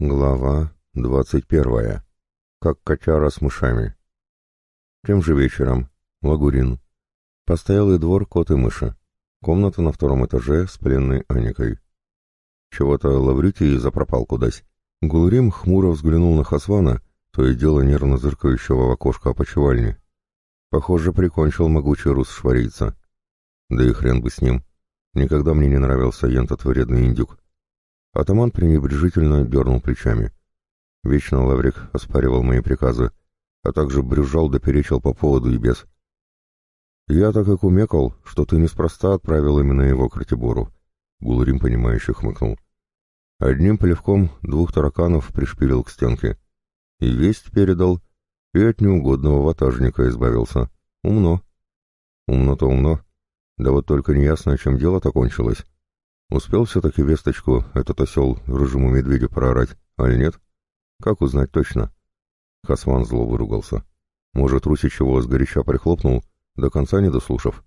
Глава двадцать первая. Как котяра с мышами. Тем же вечером. Лагурин. Постоялый двор кот и мыши. Комната на втором этаже с пленной Аникой. Чего-то Лавритий запропал кудась. Гулрим хмуро взглянул на Хасвана, то и дело нервно зыркающего в окошко опочивальни. Похоже, прикончил могучий рус шварийца. Да и хрен бы с ним. Никогда мне не нравился ентот вредный индюк. Атаман пренебрежительно дернул плечами. Вечно Лаврик оспаривал мои приказы, а также брюзжал да перечил по поводу и без. «Я так и кумекал, что ты неспроста отправил именно его к Ратибору», — Гулрим, понимающе хмыкнул. Одним плевком двух тараканов пришпилил к стенке. И весть передал, и от неугодного ватажника избавился. Умно. Умно-то умно. Да вот только неясно, чем дело-то кончилось. Успел все-таки весточку этот осел рыжему медведю проорать, а нет? Как узнать точно? Хасван зло выругался. Может, Русич его сгоряча прихлопнул, до конца не дослушав?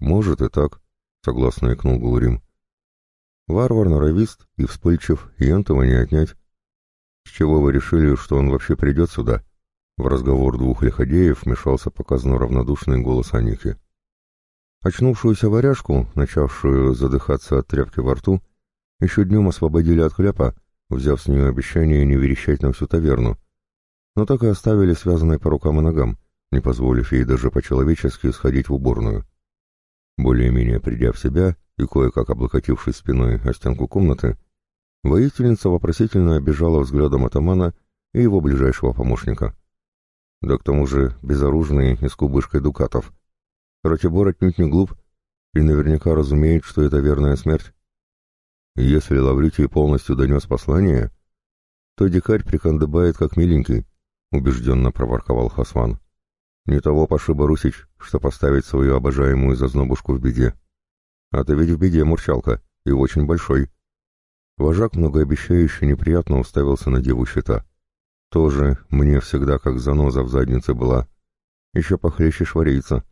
Может и так, согласно икнул Гулрим. Варвар норовист и вспыльчив, и этого не отнять. С чего вы решили, что он вообще придет сюда? В разговор двух лиходеев вмешался показано равнодушный голос Аники. Очнувшуюся варяжку, начавшую задыхаться от тряпки во рту, еще днем освободили от хляпа, взяв с нее обещание не верещать на всю таверну, но так и оставили связанной по рукам и ногам, не позволив ей даже по-человечески сходить в уборную. Более-менее придя в себя и кое-как облокотившись спиной о стенку комнаты, воительница вопросительно обижала взглядом атамана и его ближайшего помощника. Да к тому же безоружный и с кубышкой дукатов — Ратибор отнюдь не глуп и наверняка разумеет, что это верная смерть. Если Лавритий полностью донес послание, то дикарь прикандыбает как миленький, — убежденно проворковал Хасван. Не того пошиба Русич, что поставить свою обожаемую зазнобушку в беде. А ты ведь в беде, Мурчалка, и очень большой. Вожак многообещающе неприятно уставился на деву щита. Тоже мне всегда как заноза в заднице была. Еще похлеще шварейца.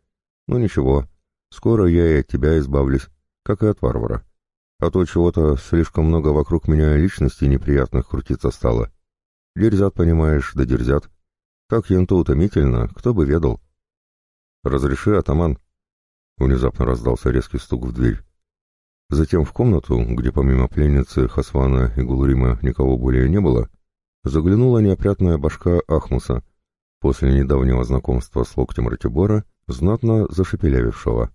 Ну ничего, скоро я и от тебя избавлюсь, как и от варвара. А то чего-то слишком много вокруг меня личностей неприятных крутиться стало. Дерзят, понимаешь, да дерзят. Как янто утомительно, кто бы ведал. «Разреши, атаман!» Внезапно раздался резкий стук в дверь. Затем в комнату, где помимо пленницы Хасвана и Гулрима никого более не было, заглянула неопрятная башка Ахмуса, после недавнего знакомства с локтем Ратибора знатно зашепелявившего.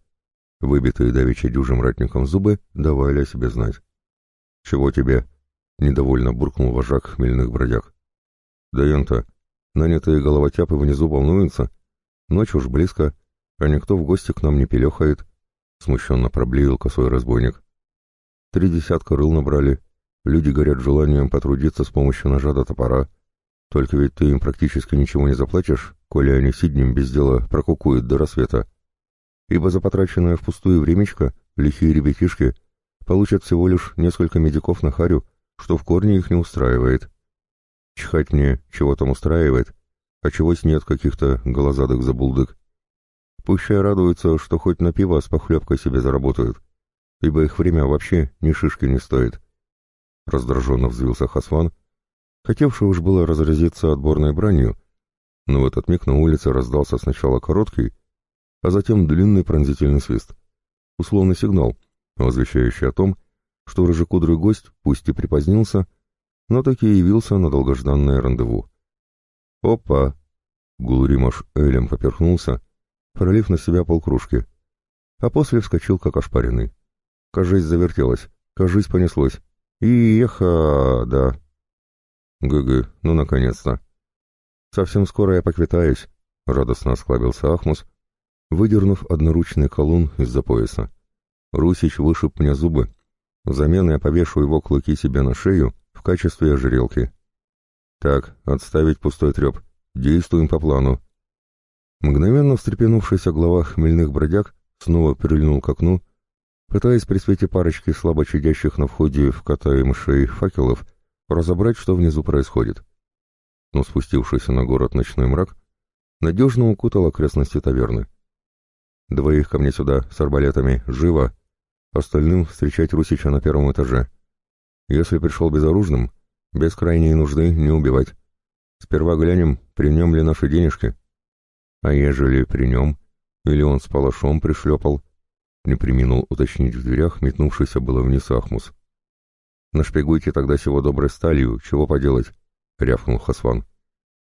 Выбитые давеча дюжим ратником зубы давали о себе знать. «Чего тебе?» — недовольно буркнул вожак хмельных бродяг. «Да ента, нанятые головотяпы внизу волнуются. Ночь уж близко, а никто в гости к нам не пелехает», — смущенно проблеял косой разбойник. «Три десятка рыл набрали. Люди горят желанием потрудиться с помощью ножа до топора. Только ведь ты им практически ничего не заплатишь, коли они сиднем без дела прокукуют до рассвета. Ибо за потраченное впустую времечко лихие ребятишки получат всего лишь несколько медиков на харю, что в корне их не устраивает. Чхать мне, чего там устраивает, а чегось нет каких-то голозадых забулдык. Пущай радуются, что хоть на пиво с похлебкой себе заработают, ибо их время вообще ни шишки не стоит. Раздраженно взвился Хасван, хотевший уж было разразиться отборной бранью, но в этот миг на улице раздался сначала короткий, а затем длинный пронзительный свист. Условный сигнал, возвещающий о том, что рыжекудрый гость, пусть и припозднился, но таки явился на долгожданное рандеву. «Опа!» — Гулримаш Элем поперхнулся, пролив на себя полкружки, а после вскочил как ошпаренный. Кажись, завертелось, кажись, понеслось. И еха, да. ГГ, ну наконец-то. Совсем скоро я поквитаюсь, радостно осклабился Ахмус, выдернув одноручный колун из-за пояса. Русич вышиб мне зубы. Взамен я повешу его клыки себе на шею в качестве ожерелки. Так, отставить пустой треп. Действуем по плану. Мгновенно встрепенувшийся глава хмельных бродяг снова прильнул к окну, пытаясь при свете парочки слабо чадящих на входе в кота и мышей факелов разобрать, что внизу происходит. Но спустившийся на город ночной мрак надежно укутал окрестности таверны. «Двоих ко мне сюда, с арбалетами, живо! Остальным встречать Русича на первом этаже. Если пришел безоружным, без крайней нужды не убивать. Сперва глянем, при нем ли наши денежки. А ежели при нем, или он с палашом пришлепал, не приминул уточнить в дверях, метнувшийся было вниз Ахмус. «Нашпигуйте тогда сего доброй сталью, чего поделать?» — рявкнул Хасван.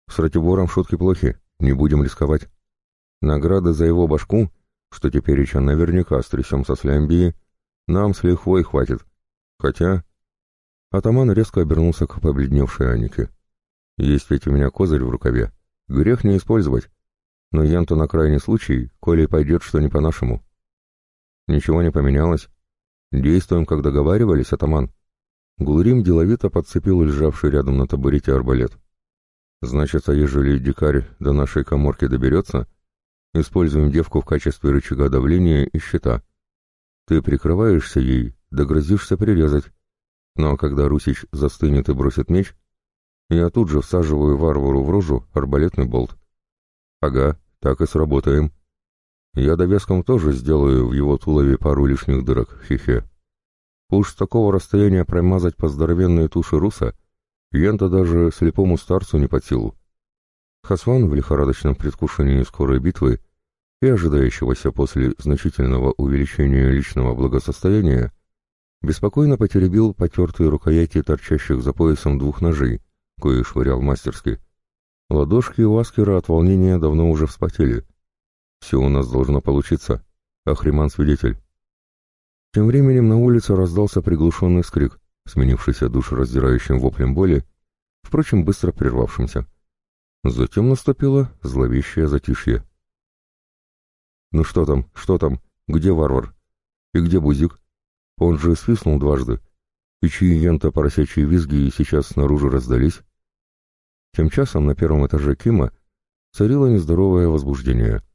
«С Ратибором шутки плохи, не будем рисковать. Награды за его башку, что теперь еще наверняка стрясем со слямбии, нам с лихвой хватит. Хотя...» Атаман резко обернулся к побледневшей Анике. «Есть ведь у меня козырь в рукаве. Грех не использовать. Но Янту на крайний случай, коли пойдет что не по-нашему». «Ничего не поменялось. Действуем, как договаривались, атаман». Гулрим деловито подцепил лежавший рядом на табурете арбалет. «Значит, а ежели дикарь до нашей коморки доберется, используем девку в качестве рычага давления и щита. Ты прикрываешься ей, догрозишься прирезать. Ну а когда Русич застынет и бросит меч, я тут же всаживаю варвару в рожу арбалетный болт. Ага, так и сработаем. Я довеском тоже сделаю в его тулове пару лишних дырок, хе-хе. Уж с такого расстояния промазать по здоровенной туше руса Янта даже слепому старцу не под силу. Хасван в лихорадочном предвкушении скорой битвы и ожидающегося после значительного увеличения личного благосостояния беспокойно потеребил потертые рукояти торчащих за поясом двух ножей, кои швырял мастерски. Ладошки у Аскера от волнения давно уже вспотели. Все у нас должно получиться. Ахриман свидетель. Тем временем на улице раздался приглушенный скрик, сменившийся душераздирающим воплем боли, впрочем, быстро прервавшимся. Затем наступило зловещее затишье. «Ну что там, что там? Где варвар? И где Бузик? Он же свистнул дважды, и чьи ента поросячьи визги сейчас снаружи раздались?» Тем часом на первом этаже Кима царило нездоровое возбуждение —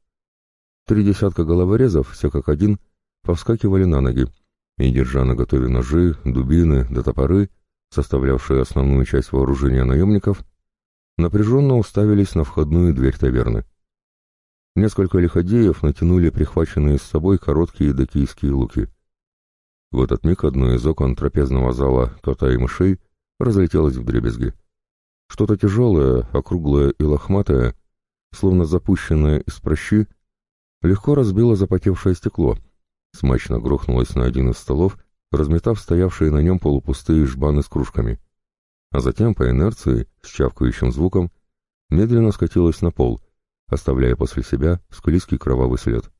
Три десятка головорезов, все как один, повскакивали на ноги и, держа на готове ножи, дубины да топоры, составлявшие основную часть вооружения наемников, напряженно уставились на входную дверь таверны. Несколько лиходеев натянули прихваченные с собой короткие докийские луки. В этот миг одно из окон трапезного зала кота и мышей разлетелось в дребезги. Что-то тяжелое, округлое и лохматое, словно запущенное из прощи, легко разбило запотевшее стекло, смачно грохнулось на один из столов, разметав стоявшие на нем полупустые жбаны с кружками. А затем, по инерции, с чавкающим звуком, медленно скатилось на пол, оставляя после себя склизкий кровавый след.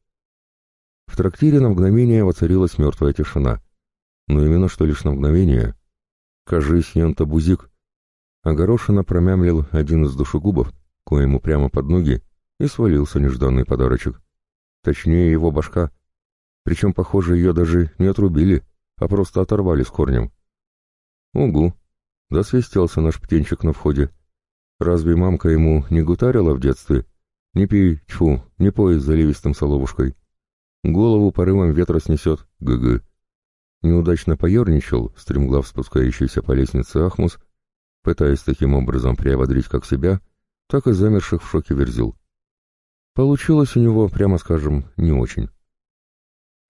В трактире на мгновение воцарилась мертвая тишина. Но именно что лишь на мгновение. «Кажись, ента бузик!» Огорошенно промямлил один из душегубов, коему прямо под ноги, и свалился нежданный подарочек. Точнее, его башка. Причем, похоже, ее даже не отрубили, а просто оторвали с корнем. Угу. Досвистелся наш птенчик на входе. Разве мамка ему не гутарила в детстве? Не пей, тьфу, не пой с заливистым соловушкой. Голову порывом ветра снесет, гг. Неудачно поерничал, стремглав спускающийся по лестнице Ахмус, пытаясь таким образом приободрить как себя, так и замерших в шоке верзил. Получилось у него, прямо скажем, не очень.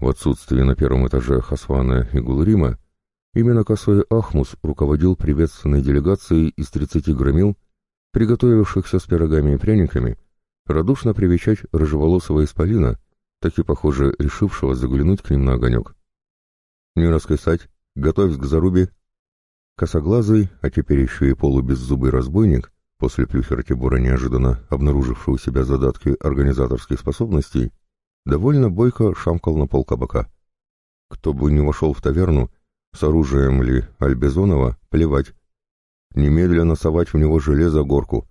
В отсутствие на первом этаже Хасвана и Гулрима, именно косой Ахмус руководил приветственной делегацией из 30 громил, приготовившихся с пирогами и пряниками, радушно привечать рыжеволосого исполина, так и, похоже, решившего заглянуть к ним на огонек. «Не раскисать, готовь к зарубе». Косоглазый, а теперь еще и полубеззубый разбойник, После плюхи Ратибора, неожиданно обнаружившего у себя задатки организаторских способностей, довольно бойко шамкал на пол кабака. Кто бы ни вошел в таверну, с оружием ли Альбезонова, плевать. Немедленно совать в него железо горку,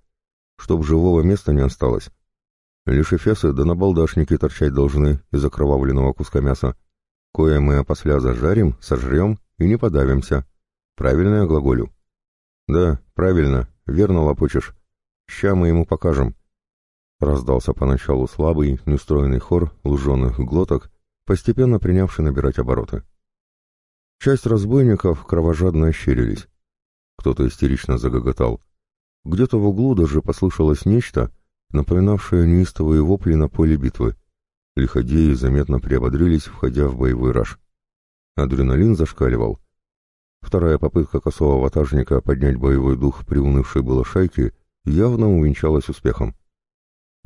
чтоб живого места не осталось. Лишь эфесы да набалдашники торчать должны из окровавленного куска мяса, кое мы опосля зажарим, сожрем и не подавимся. Правильно я глаголю? Да, правильно, Верно лопочешь. Ща мы ему покажем. Раздался поначалу слабый, неустроенный хор луженых глоток, постепенно принявший набирать обороты. Часть разбойников кровожадно ощерились. Кто-то истерично загоготал. Где-то в углу даже послышалось нечто, напоминавшее неистовые вопли на поле битвы. Лиходеи заметно приободрились, входя в боевой раж. Адреналин зашкаливал. Вторая попытка косого ватажника поднять боевой дух приунывшей было шайки явно увенчалась успехом.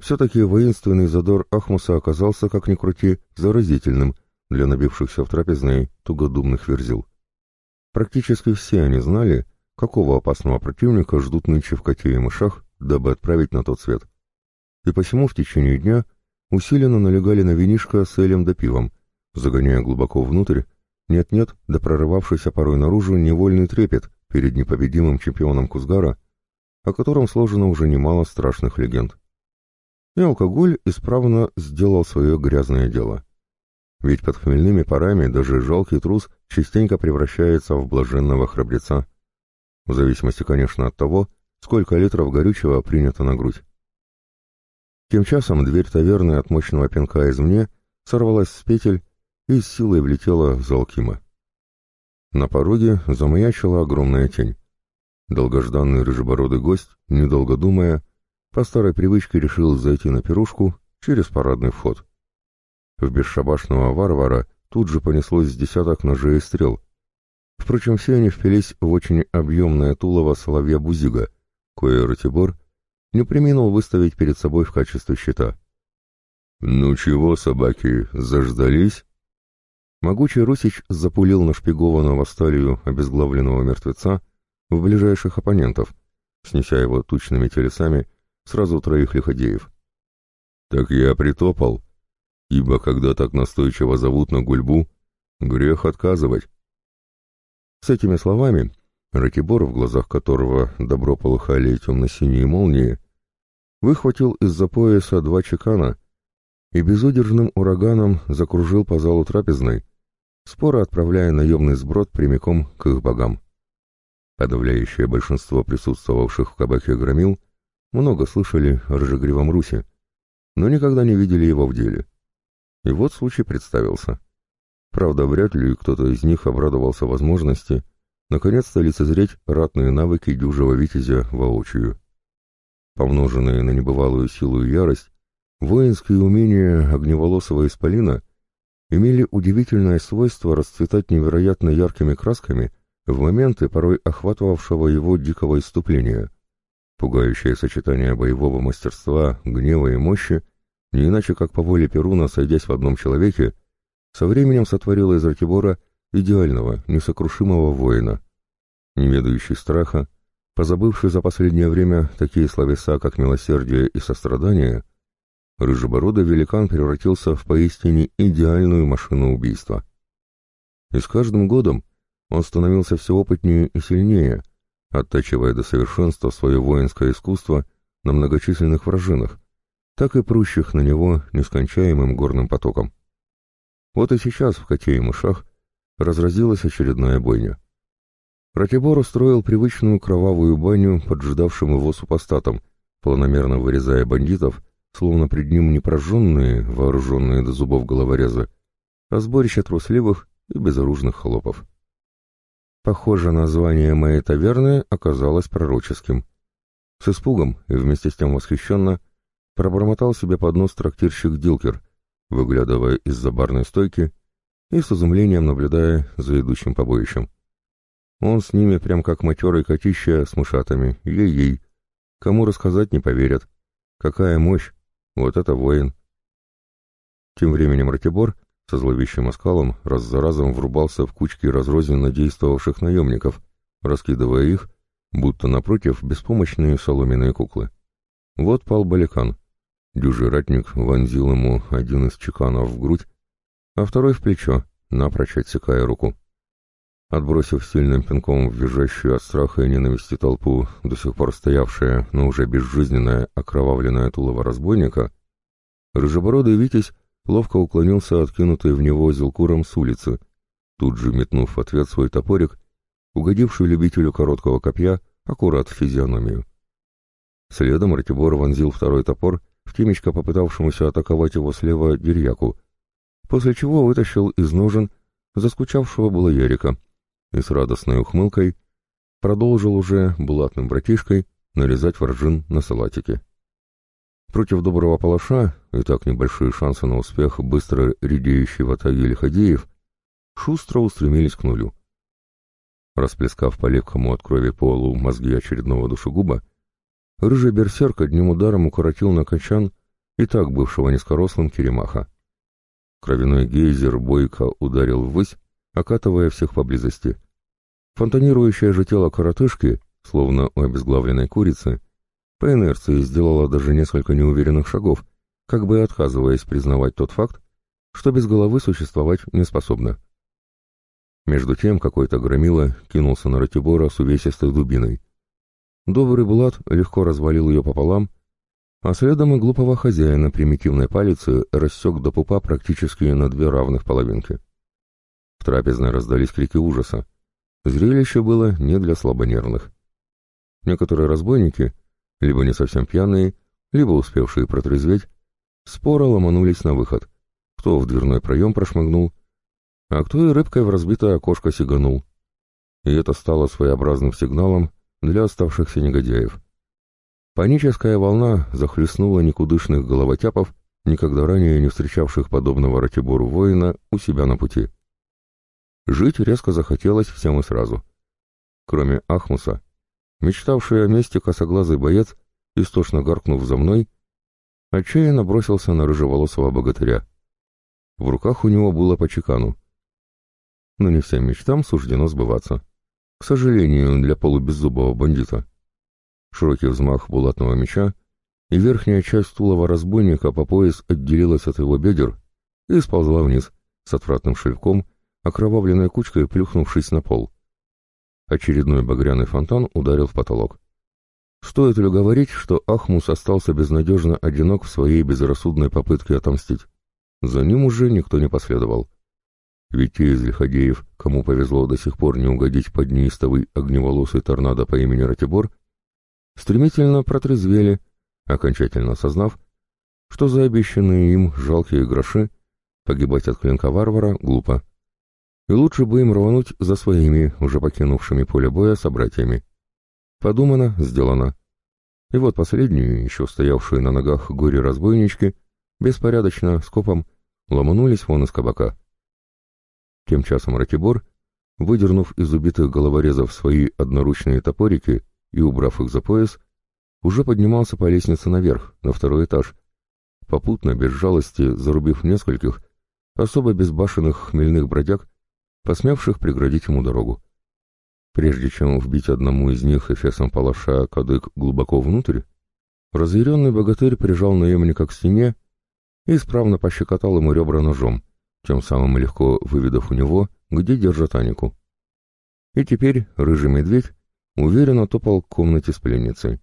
Все-таки воинственный задор Ахмуса оказался, как ни крути, заразительным для набившихся в трапезной тугодумных верзил. Практически все они знали, какого опасного противника ждут нынче в коте и мышах, дабы отправить на тот свет. И посему в течение дня усиленно налегали на винишко с элем да пивом, загоняя глубоко внутрь, нет-нет, да прорывавшийся порой наружу невольный трепет перед непобедимым чемпионом Кузгара, о котором сложено уже немало страшных легенд. И алкоголь исправно сделал свое грязное дело. Ведь под хмельными парами даже жалкий трус частенько превращается в блаженного храбреца. В зависимости, конечно, от того, сколько литров горючего принято на грудь. Тем часом дверь таверны от мощного пинка извне сорвалась с петель и с силой влетела в зал Кима. На пороге замаячила огромная тень. Долгожданный рыжебородый гость, недолго думая, по старой привычке решил зайти на пирушку через парадный вход. В бесшабашного варвара тут же понеслось десяток ножей и стрел. Впрочем, все они впились в очень объемное тулово соловья-бузига, кое Ратибор не приминул выставить перед собой в качестве щита. «Ну чего, собаки, заждались?» Могучий Русич запулил нашпигованного сталью обезглавленного мертвеца в ближайших оппонентов, снеся его тучными телесами сразу троих лиходеев. «Так я притопал, ибо когда так настойчиво зовут на гульбу, грех отказывать». С этими словами Ратибор, в глазах которого добро полыхали темно-синие молнии, выхватил из-за пояса два чекана и безудержным ураганом закружил по залу трапезной, споро отправляя наемный сброд прямиком к их богам. Подавляющее большинство присутствовавших в кабаке громил много слышали о рыжегривом Русе, но никогда не видели его в деле. И вот случай представился. Правда, вряд ли кто-то из них обрадовался возможности наконец-то лицезреть ратные навыки дюжего витязя воочию. Помноженные на небывалую силу и ярость, воинские умения огневолосого исполина имели удивительное свойство расцветать невероятно яркими красками в моменты, порой охватывавшего его дикого иступления. Пугающее сочетание боевого мастерства, гнева и мощи, не иначе как по воле Перуна, сойдясь в одном человеке, со временем сотворило из Ратибора идеального, несокрушимого воина, не ведающий страха, позабывший за последнее время такие словеса, как милосердие и сострадание, рыжебородый великан превратился в поистине идеальную машину убийства. И с каждым годом он становился все опытнее и сильнее, оттачивая до совершенства свое воинское искусство на многочисленных вражинах, так и прущих на него нескончаемым горным потоком. Вот и сейчас в коте и мышах разразилась очередная бойня. Ратибор устроил привычную кровавую баню поджидавшим его супостатам, планомерно вырезая бандитов словно пред ним не прожженные, вооруженные до зубов головорезы, а сборище трусливых и безоружных хлопов. Похоже, название моей таверны оказалось пророческим. С испугом и вместе с тем восхищенно пробормотал себе под нос трактирщик Дилкер, выглядывая из-за барной стойки и с изумлением наблюдая за идущим побоищем. Он с ними прям как матерый котища с мышатами, ей-ей. Кому рассказать не поверят. Какая мощь! Вот это воин. Тем временем Ратибор со зловещим оскалом раз за разом врубался в кучки разрозненно действовавших наемников, раскидывая их, будто напротив беспомощные соломенные куклы. Вот пал Баликан. Дюжий ратник вонзил ему один из чеканов в грудь, а второй в плечо, напрочь отсекая руку. Отбросив сильным пинком визжащую от страха и ненависти толпу, до сих пор стоявшая, но уже безжизненная, окровавленная тулово разбойника, рыжебородый Витязь ловко уклонился откинутый в него зелкуром с улицы, тут же метнув в ответ свой топорик, угодивший любителю короткого копья аккурат в физиономию. Следом Ратибор вонзил второй топор в темечко попытавшемуся атаковать его слева дерьяку, после чего вытащил из ножен заскучавшего было Ярика — и с радостной ухмылкой продолжил уже булатным братишкой нарезать воржин на салатике. Против доброго палаша, и так небольшие шансы на успех быстро редеющей в атаге лиходеев, шустро устремились к нулю. Расплескав по легкому от крови полу мозги очередного душегуба, рыжий берсерк одним ударом укоротил на качан и так бывшего низкорослым Керемаха. Кровяной гейзер бойко ударил ввысь, окатывая всех поблизости. Фонтанирующее же тело коротышки, словно у обезглавленной курицы, по инерции сделало даже несколько неуверенных шагов, как бы отказываясь признавать тот факт, что без головы существовать не способно. Между тем какой-то громила кинулся на Ратибора с увесистой дубиной. Добрый Булат легко развалил ее пополам, а следом и глупого хозяина примитивной палицы рассек до пупа практически на две равных половинки. В трапезной раздались крики ужаса. Зрелище было не для слабонервных. Некоторые разбойники, либо не совсем пьяные, либо успевшие протрезветь, споро ломанулись на выход. Кто в дверной проем прошмыгнул, а кто и рыбкой в разбитое окошко сиганул. И это стало своеобразным сигналом для оставшихся негодяев. Паническая волна захлестнула никудышных головотяпов, никогда ранее не встречавших подобного Ратибору воина у себя на пути. Жить резко захотелось всем и сразу. Кроме Ахмуса, мечтавший о месте косоглазый боец, истошно гаркнув за мной, отчаянно бросился на рыжеволосого богатыря. В руках у него было по чекану. Но не всем мечтам суждено сбываться. К сожалению, для полубеззубого бандита. Широкий взмах булатного меча, и верхняя часть тулова разбойника по пояс отделилась от его бедер и сползла вниз с отвратным шлевком, окровавленной кучкой плюхнувшись на пол. Очередной багряный фонтан ударил в потолок. Стоит ли говорить, что Ахмус остался безнадежно одинок в своей безрассудной попытке отомстить? За ним уже никто не последовал. Ведь те из лиходеев, кому повезло до сих пор не угодить под неистовый огневолосый торнадо по имени Ратибор, стремительно протрезвели, окончательно осознав, что за обещанные им жалкие гроши погибать от клинка варвара глупо. И лучше бы им рвануть за своими, уже покинувшими поле боя, собратьями. Подумано, сделано. И вот последние, еще стоявшие на ногах горе-разбойнички, беспорядочно, скопом, ломанулись вон из кабака. Тем часом Ратибор, выдернув из убитых головорезов свои одноручные топорики и убрав их за пояс, уже поднимался по лестнице наверх, на второй этаж, попутно, без жалости, зарубив нескольких, особо безбашенных хмельных бродяг, посмевших преградить ему дорогу. Прежде чем вбить одному из них эфесом палаша кадык глубоко внутрь, разъяренный богатырь прижал наемника к стене и исправно пощекотал ему ребра ножом, тем самым легко выведав у него, где держат Анику. И теперь рыжий медведь уверенно топал к комнате с пленницей.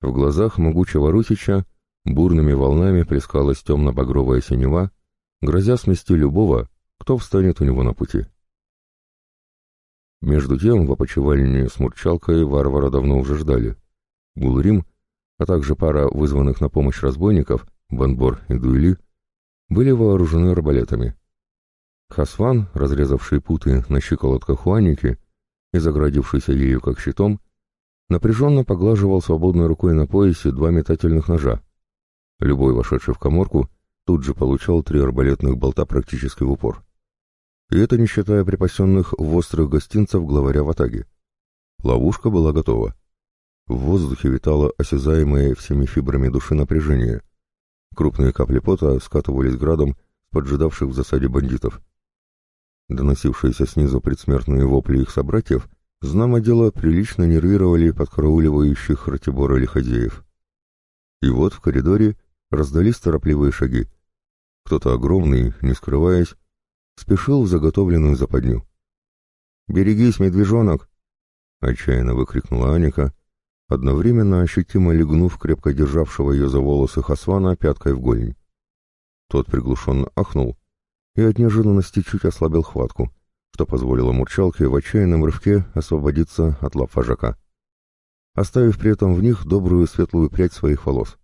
В глазах могучего Русича бурными волнами плескалась темно-багровая синева, грозя смести любого, кто встанет у него на пути. Между тем в опочивальне с Мурчалкой варвара давно уже ждали. Гулрим, а также пара вызванных на помощь разбойников, Банбор и Дуэли, были вооружены арбалетами. Хасван, разрезавший путы на щиколотках Хуаники и заградившийся ею как щитом, напряженно поглаживал свободной рукой на поясе два метательных ножа. Любой вошедший в коморку тут же получал три арбалетных болта практически в упор. И это не считая припасенных в острых гостинцев главаря в атаге. Ловушка была готова. В воздухе витало осязаемое всеми фибрами души напряжение. Крупные капли пота скатывались градом с поджидавших в засаде бандитов. Доносившиеся снизу предсмертные вопли их собратьев знамо дело прилично нервировали подкарауливающих Ратибора лиходеев. И вот в коридоре раздались торопливые шаги. Кто-то огромный, не скрываясь, спешил в заготовленную западню. «Берегись, медвежонок!» — отчаянно выкрикнула Аника, одновременно ощутимо легнув крепко державшего ее за волосы Хасвана пяткой в голень. Тот приглушенно ахнул и от неожиданности чуть ослабил хватку, что позволило Мурчалке в отчаянном рывке освободиться от лап вожака, оставив при этом в них добрую светлую прядь своих волос.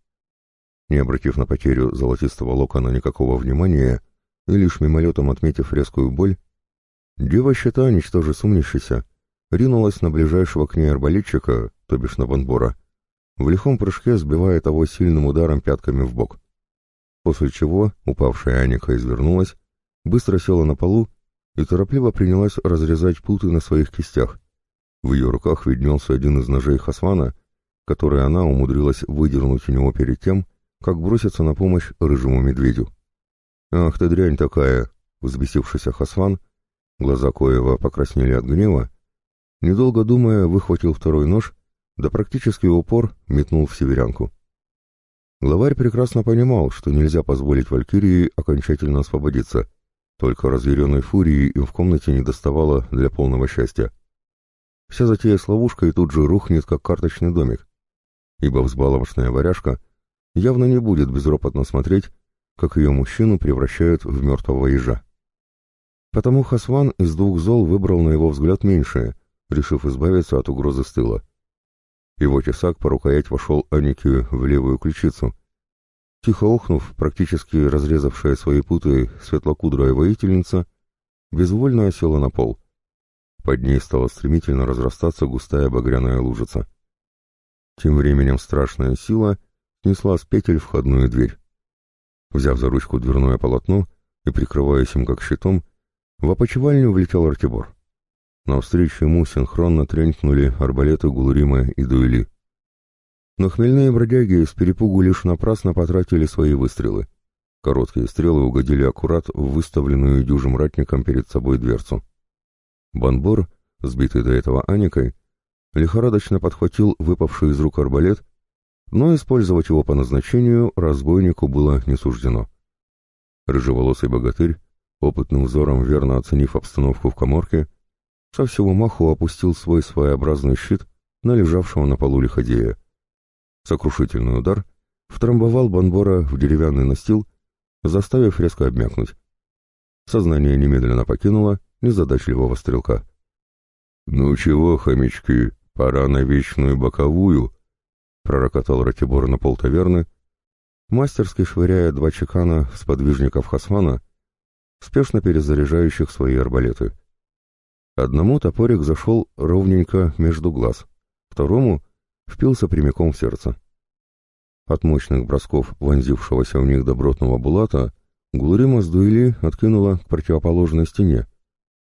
Не обратив на потерю золотистого локона никакого внимания, и лишь мимолетом отметив резкую боль, дева щита, ничтоже сумнившаяся, ринулась на ближайшего к ней арбалетчика, то бишь на Бонбора, в лихом прыжке сбивая того сильным ударом пятками в бок. После чего упавшая Аника извернулась, быстро села на полу и торопливо принялась разрезать путы на своих кистях. В ее руках виднелся один из ножей Хасвана, который она умудрилась выдернуть у него перед тем, как броситься на помощь рыжему медведю. «Ах ты дрянь такая!» — взбесившийся Хасван, глаза Коева покраснели от гнева, недолго думая, выхватил второй нож, да практически упор метнул в северянку. Главарь прекрасно понимал, что нельзя позволить Валькирии окончательно освободиться, только разъяренной фурии им в комнате не доставало для полного счастья. Вся затея с ловушкой тут же рухнет, как карточный домик, ибо взбаломошная варяжка явно не будет безропотно смотреть, как ее мужчину превращают в мертвого ежа. Потому Хасван из двух зол выбрал на его взгляд меньшее, решив избавиться от угрозы с тыла. Его тесак по рукоять вошел Анике в левую ключицу. Тихо охнув, практически разрезавшая свои путы светлокудрая воительница, безвольно осела на пол. Под ней стала стремительно разрастаться густая багряная лужица. Тем временем страшная сила снесла с петель входную дверь. Взяв за ручку дверное полотно и прикрываясь им как щитом, в опочивальню влетел Артибор. Навстречу ему синхронно тренькнули арбалеты Гулурима и Дуэли. Но хмельные бродяги с перепугу лишь напрасно потратили свои выстрелы. Короткие стрелы угодили аккурат в выставленную дюжим ратником перед собой дверцу. Банбор, сбитый до этого Аникой, лихорадочно подхватил выпавший из рук арбалет, но использовать его по назначению разбойнику было не суждено. Рыжеволосый богатырь, опытным взором верно оценив обстановку в коморке, со всего маху опустил свой своеобразный щит на лежавшего на полу лиходея. Сокрушительный удар втрамбовал Бонбора в деревянный настил, заставив резко обмякнуть. Сознание немедленно покинуло незадачливого стрелка. «Ну чего, хомячки, пора на вечную боковую!» — пророкотал Ратибор на полтаверны, мастерски швыряя два чекана с подвижников Хасмана, спешно перезаряжающих свои арбалеты. Одному топорик зашел ровненько между глаз, второму впился прямиком в сердце. От мощных бросков вонзившегося в них добротного булата Гулрима с дуэли откинула к противоположной стене.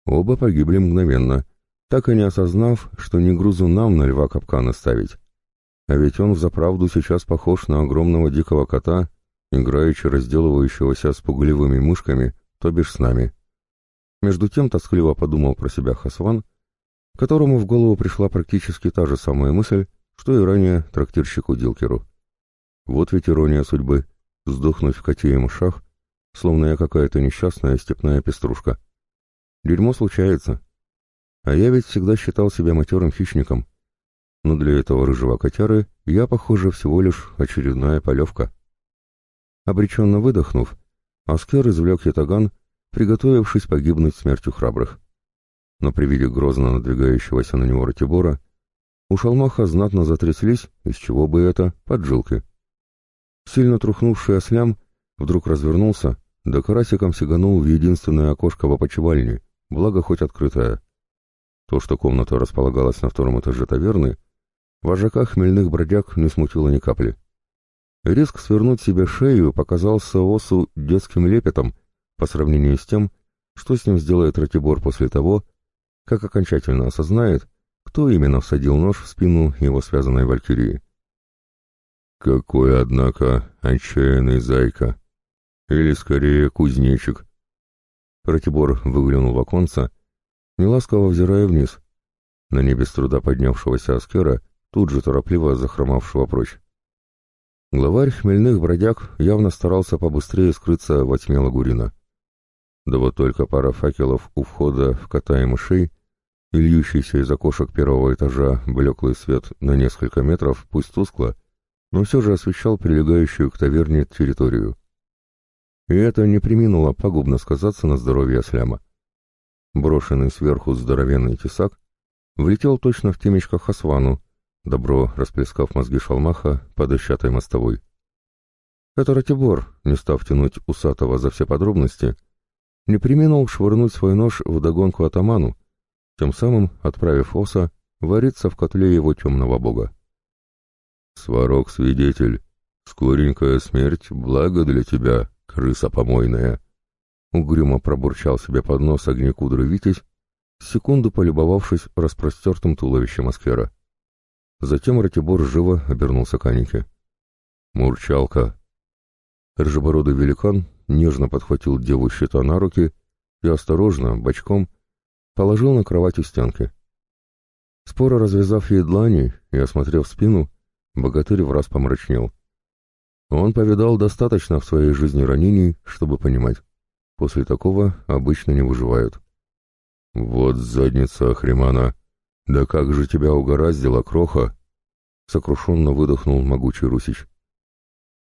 Оба погибли мгновенно, так и не осознав, что не грузу нам на льва капкана ставить. А ведь он взаправду сейчас похож на огромного дикого кота, играючи разделывающегося с пугливыми мышками, то бишь с нами. Между тем тоскливо подумал про себя Хасван, которому в голову пришла практически та же самая мысль, что и ранее трактирщику Дилкеру. Вот ведь ирония судьбы — сдохнуть в коте и мышах, словно я какая-то несчастная степная пеструшка. Дерьмо случается. А я ведь всегда считал себя матерым хищником. Но для этого рыжего котяры я, похоже, всего лишь очередная полевка. Обреченно выдохнув, Аскер извлек ятаган приготовившись погибнуть смертью храбрых. Но при виде грозно надвигающегося на него Ратибора, у Шалмаха знатно затряслись, из чего бы это, поджилки. Сильно трухнувший ослям вдруг развернулся, да карасиком сиганул в единственное окошко в опочивальне, благо хоть открытое. То, что комната располагалась на втором этаже таверны, вожака хмельных бродяг не смутило ни капли. Риск свернуть себе шею показался Осу детским лепетом, по сравнению с тем, что с ним сделает Ратибор после того, как окончательно осознает, кто именно всадил нож в спину его связанной валькирии. «Какой, однако, отчаянный зайка! Или, скорее, кузнечик!» Ратибор выглянул в оконце, неласково взирая вниз, на небе с труда поднявшегося Аскера, тут же торопливо захромавшего прочь. Главарь хмельных бродяг явно старался побыстрее скрыться во тьме лагурина. Да вот только пара факелов у входа в кота и мышей и льющийся из окошек первого этажа блеклый свет на несколько метров, пусть тускло, но все же освещал прилегающую к таверне территорию. И это не приминуло пагубно сказаться на здоровье осляма. Брошенный сверху здоровенный тесак влетел точно в темечко Хасвану, добро расплескав мозги шалмаха по дощатой мостовой. Это Ратибор, не став тянуть усатого за все подробности, — не применил швырнуть свой нож в догонку атаману, тем самым отправив оса вариться в котле его темного бога. «Сварог свидетель, скоренькая смерть, благо для тебя, крыса помойная!» угрюмо пробурчал себе под нос огнекудрый Витязь, секунду полюбовавшись распростертым туловищем Аскера. Затем Ратибор живо обернулся к Анике. «Мурчалка!» Ржебородый великан нежно подхватил деву щита на руки и осторожно, бочком, положил на кровать у стенки. Споро развязав ей длани и осмотрев спину, богатырь враз помрачнел. Он повидал достаточно в своей жизни ранений, чтобы понимать. После такого обычно не выживают. «Вот задница Ахримана! Да как же тебя угораздило, кроха!» Сокрушенно выдохнул могучий Русич.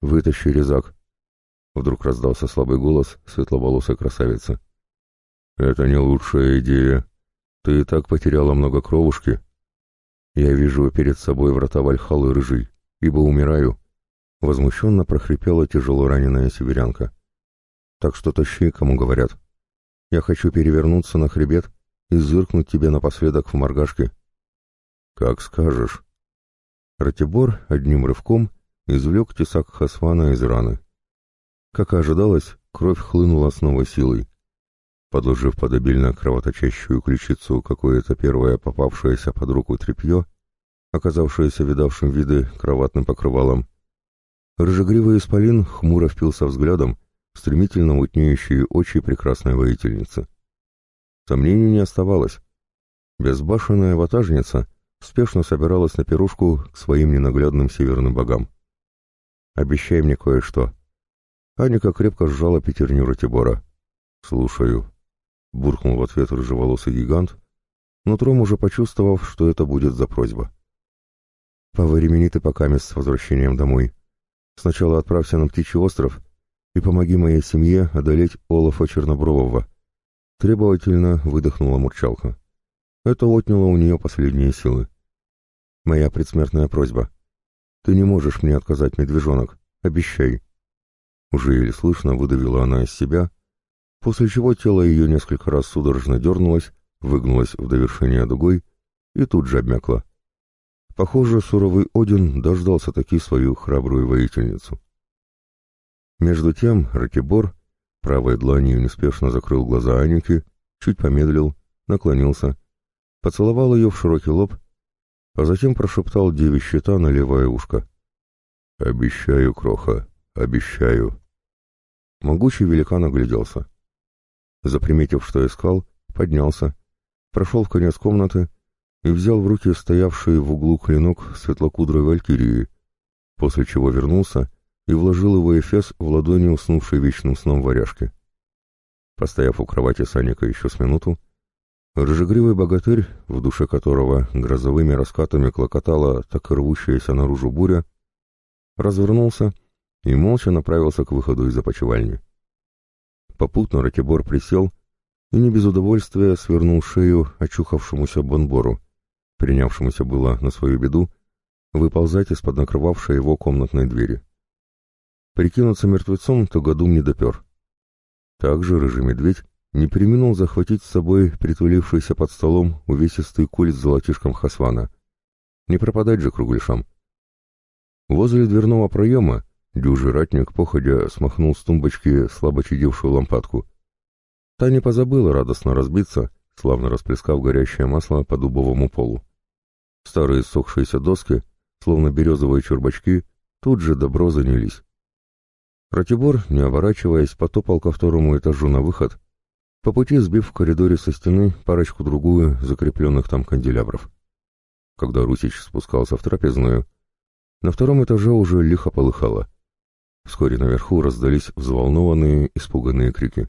«Вытащи резак!» Вдруг раздался слабый голос светловолосой красавицы. «Это не лучшая идея. Ты и так потеряла много кровушки. Я вижу перед собой врата Вальхалы рыжий, ибо умираю». Возмущенно прохрипела тяжело раненая северянка. «Так что тащи, кому говорят. Я хочу перевернуться на хребет и зыркнуть тебе напоследок в моргашке». «Как скажешь». Ратибор одним рывком извлек тесак Хасвана из раны. Как и ожидалось, кровь хлынула с новой силой. Подложив под обильно кровоточащую ключицу какое-то первое попавшееся под руку тряпье, оказавшееся видавшим виды кроватным покрывалом, рыжегривый исполин хмуро впился взглядом в стремительно мутнеющие очи прекрасной воительницы. Сомнений не оставалось. Безбашенная ватажница спешно собиралась на пирушку к своим ненаглядным северным богам. «Обещай мне кое-что». Аника крепко сжала пятерню Ратибора. «Слушаю», — буркнул в ответ рыжеволосый гигант, нутром уже почувствовав, что это будет за просьба. «Повремени ты пока с возвращением домой. Сначала отправься на Птичий остров и помоги моей семье одолеть Олафа Чернобрового», — требовательно выдохнула Мурчалка. Это отняло у нее последние силы. «Моя предсмертная просьба. Ты не можешь мне отказать, медвежонок. Обещай». Уже еле слышно выдавила она из себя, после чего тело ее несколько раз судорожно дернулось, выгнулось в довершение дугой и тут же обмякло. Похоже, суровый Один дождался таки свою храбрую воительницу. Между тем Ратибор правой дланью неспешно закрыл глаза Аники, чуть помедлил, наклонился, поцеловал ее в широкий лоб, а затем прошептал деве щита на левое ушко. «Обещаю, Кроха, обещаю». Могучий великан огляделся. Заприметив, что искал, поднялся, прошел в конец комнаты и взял в руки стоявший в углу клинок светлокудрой валькирии, после чего вернулся и вложил его эфес в ладони уснувшей вечным сном варяжки. Постояв у кровати Саника еще с минуту, рыжегривый богатырь, в душе которого грозовыми раскатами клокотала так и рвущаяся наружу буря, развернулся и молча направился к выходу из опочивальни. Попутно Ратибор присел и не без удовольствия свернул шею очухавшемуся Бонбору, принявшемуся было на свою беду выползать из-под накрывавшей его комнатной двери. Прикинуться мертвецом Тугодум не допер. Также рыжий медведь не применил захватить с собой притулившийся под столом увесистый куль с золотишком Хасвана. Не пропадать же кругляшам. Возле дверного проема Дюжий ратник, походя, смахнул с тумбочки слабо чадившую лампадку. Та не позабыла радостно разбиться, славно расплескав горящее масло по дубовому полу. Старые сохшиеся доски, словно березовые чурбачки, тут же добро занялись. Ратибор, не оборачиваясь, потопал ко второму этажу на выход, по пути сбив в коридоре со стены парочку-другую закрепленных там канделябров. Когда Русич спускался в трапезную, на втором этаже уже лихо полыхало. Вскоре наверху раздались взволнованные, испуганные крики.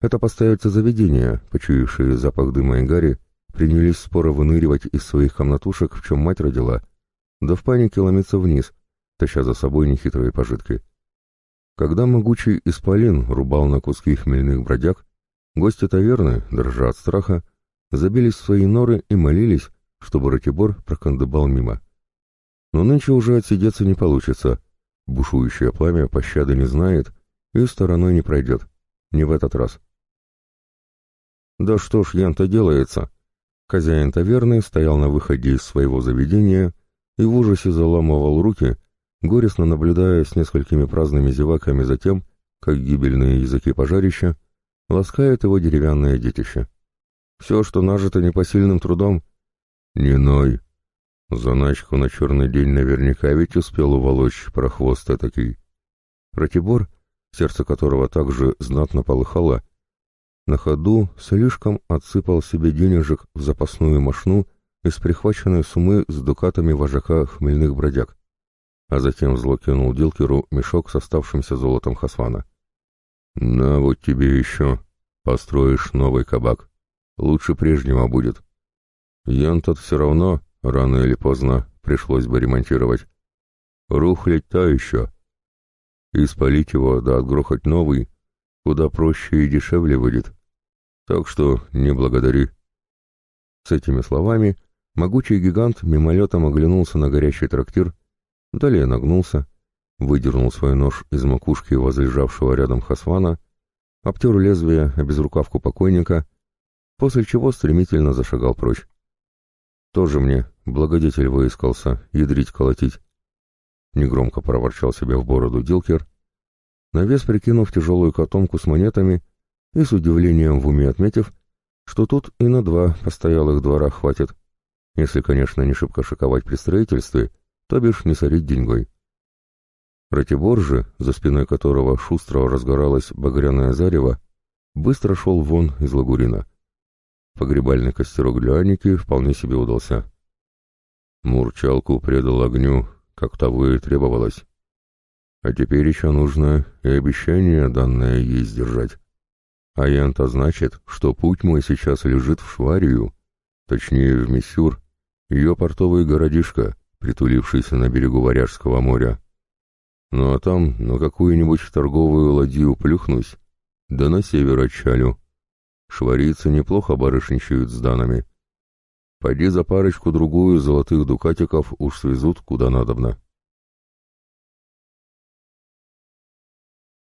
Это постояльцы заведения, почуявшие запах дыма и гари, принялись споро выныривать из своих комнатушек, в чем мать родила, да в панике ломиться вниз, таща за собой нехитрые пожитки. Когда могучий исполин рубал на куски хмельных бродяг, гости таверны, дрожа от страха, забились в свои норы и молились, чтобы Ратибор прокандыбал мимо. Но нынче уже отсидеться не получится — Бушующее пламя пощады не знает и стороной не пройдет. Не в этот раз. Да что ж ян-то делается? Хозяин таверны стоял на выходе из своего заведения и в ужасе заламывал руки, горестно наблюдая с несколькими праздными зеваками за тем, как гибельные языки пожарища ласкает его деревянное детище. Все, что нажито непосильным трудом, не ной. Заначку на черный день наверняка ведь успел уволочь прохвост этакий. Протибор, сердце которого также знатно полыхало, на ходу слишком отсыпал себе денежек в запасную мошну из прихваченной суммы с дукатами вожака хмельных бродяг, а затем зло кинул Дилкеру мешок с оставшимся золотом Хасвана. «На вот тебе еще. Построишь новый кабак. Лучше прежнего будет. Ян тот все равно, рано или поздно, пришлось бы ремонтировать. Рухлить та еще. И спалить его да отгрохать новый куда проще и дешевле выйдет. Так что не благодари». С этими словами могучий гигант мимолетом оглянулся на горящий трактир, далее нагнулся, выдернул свой нож из макушки возлежавшего рядом Хасвана, обтер лезвие о безрукавку покойника, после чего стремительно зашагал прочь. «Тоже мне благодетель выискался, ядрить колотить», — негромко проворчал себе в бороду Дилкер, на вес прикинув тяжелую котомку с монетами и с удивлением в уме отметив, что тут и на два постоялых двора хватит, если, конечно, не шибко шиковать при строительстве, то бишь не сорить деньгой. Ратибор же, за спиной которого шустро разгоралось багряное зарево, быстро шел вон из лагурина. Погребальный костерок для Аники вполне себе удался. Мурчалку предал огню, как того и требовалось. А теперь еще нужно и обещание данное ей сдержать. А это значит, что путь мой сейчас лежит в Шварию, точнее в Миссюр, ее портовый городишко, притулившийся на берегу Варяжского моря. Ну а там на какую-нибудь торговую ладью плюхнусь, да на север отчалю. Шварийцы неплохо барышничают с данами. Пойди за парочку-другую золотых дукатиков уж свезут куда надобно.